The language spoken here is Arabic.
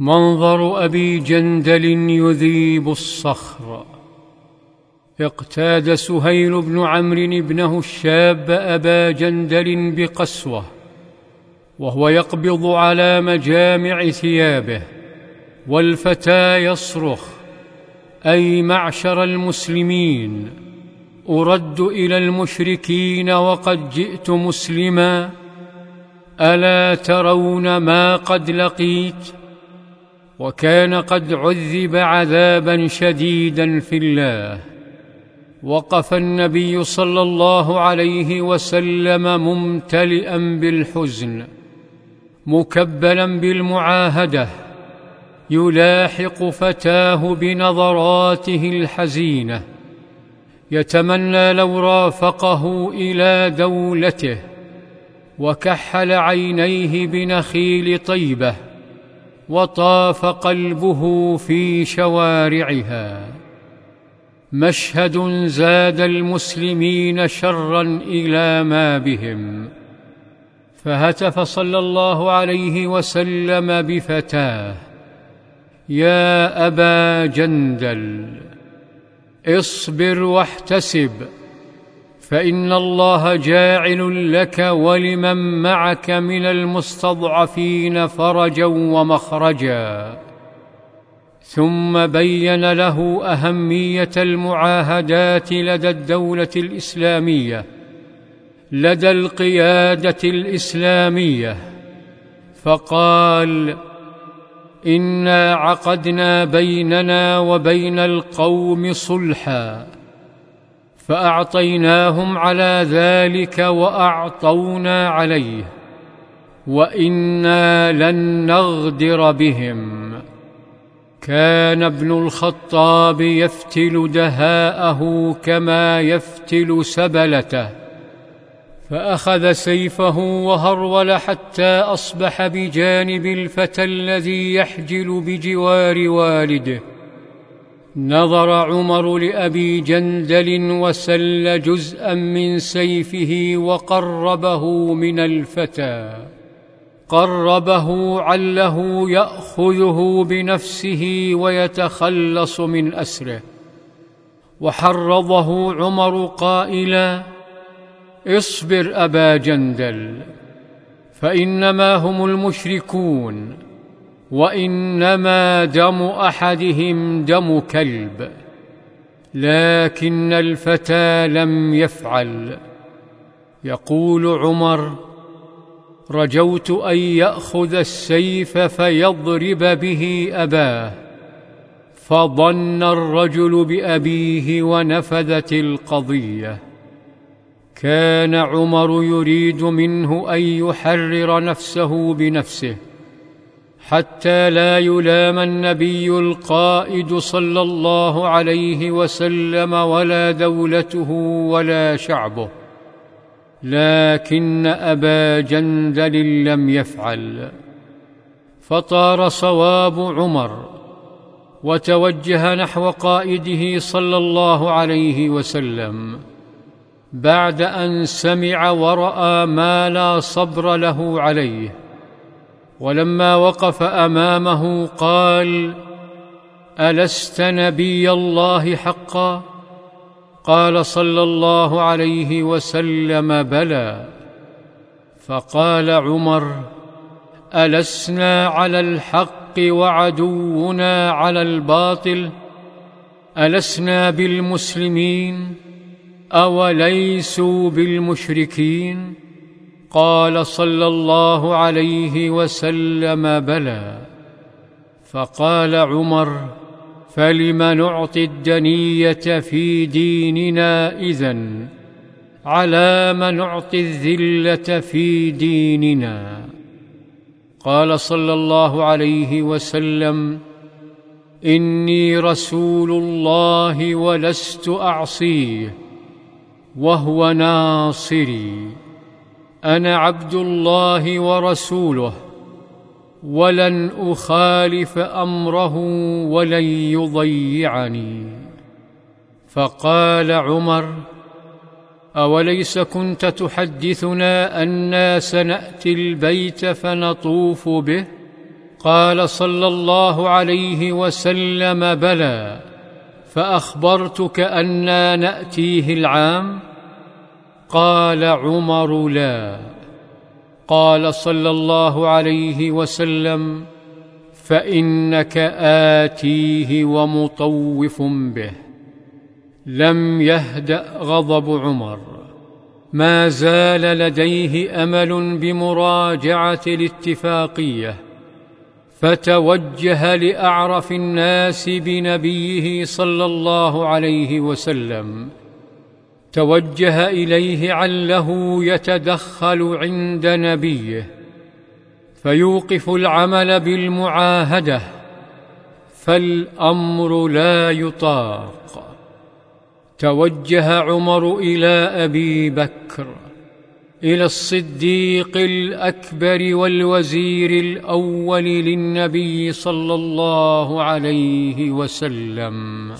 منظر أبي جندل يذيب الصخر. اقتاد سهيل بن عمرو ابنه الشاب أبا جندل بقسوة وهو يقبض على مجامع ثيابه والفتى يصرخ أي معشر المسلمين أرد إلى المشركين وقد جئت مسلما ألا ترون ما قد لقيت؟ وكان قد عذب عذابا شديدا في الله. وقف النبي صلى الله عليه وسلم ممتلئا بالحزن مكبلا بالمعاهدة يلاحق فتاه بنظراته الحزينة. يتمنى لو رافقه إلى دولته وكحل عينيه بنخيل طيبة. وطاف قلبه في شوارعها. مشهد زاد المسلمين شرا إلى ما بهم. فهتف صلى الله عليه وسلم بفتاه. يا أبا جندل اصبر واحتسب. فإن الله جاعل لك ولمن معك من المستضعفين فرجا ومخرجا. ثم بين له أهمية المعاهدات لدى الدولة الإسلامية لدى القيادة الإسلامية. فقال إنا عقدنا بيننا وبين القوم صلحا. فأعطيناهم على ذلك وأعطونا عليه وإنا لن نغدر بهم. كان ابن الخطاب يفتل دهاءه كما يفتل سبلته فأخذ سيفه وهرول حتى أصبح بجانب الفتى الذي يحجل بجوار والده. نظر عمر لأبي جندل وسل جزءا من سيفه وقربه من الفتى. قربه عله يأخذه بنفسه ويتخلص من أسره. وحرضه عمر قائلا اصبر أبا جندل فإنما هم المشركون. وإنما دم أحدهم دم كلب لكن الفتى لم يفعل. يقول عمر رجوت أن يأخذ السيف فيضرب به أباه فظن الرجل بأبيه ونفذت القضية. كان عمر يريد منه أن يحرر نفسه بنفسه. حتى لا يلام النبي القائد صلى الله عليه وسلم ولا دولته ولا شعبه. لكن أبا جندل لم يفعل. فطار صواب عمر وتوجه نحو قائده صلى الله عليه وسلم. بعد أن سمع ورأى ما لا صبر له عليه. ولما وقف أمامه قال ألست نبي الله حقا؟ قال صلى الله عليه وسلم بلى. فقال عمر ألسنا على الحق وعدونا على الباطل؟ ألسنا بالمسلمين أوليسوا بالمشركين؟ قال صلى الله عليه وسلم بلى. فقال عمر فلم نعطي الدنية في ديننا إذن؟ على ما نعطي الذلة في ديننا؟ قال صلى الله عليه وسلم إني رسول الله ولست أعصيه وهو ناصري. أنا عبد الله ورسوله ولن أخالف أمره ولن يضيعني. فقال عمر أوليس كنت تحدثنا أنا سناتي البيت فنطوف به؟ قال صلى الله عليه وسلم بلى فأخبرتك أنا نأتيه العام؟ قال عمر لا. قال صلى الله عليه وسلم فإنك آتيه ومطوف به. لم يهدأ غضب عمر. ما زال لديه أمل بمراجعة الاتفاقية. فتوجه لأعرف الناس بنبيه صلى الله عليه وسلم. توجه إليه عله يتدخل عند نبيه فيوقف العمل بالمعاهدة فالأمر لا يطاق. توجه عمر إلى أبي بكر إلى الصديق الأكبر والوزير الأول للنبي صلى الله عليه وسلم.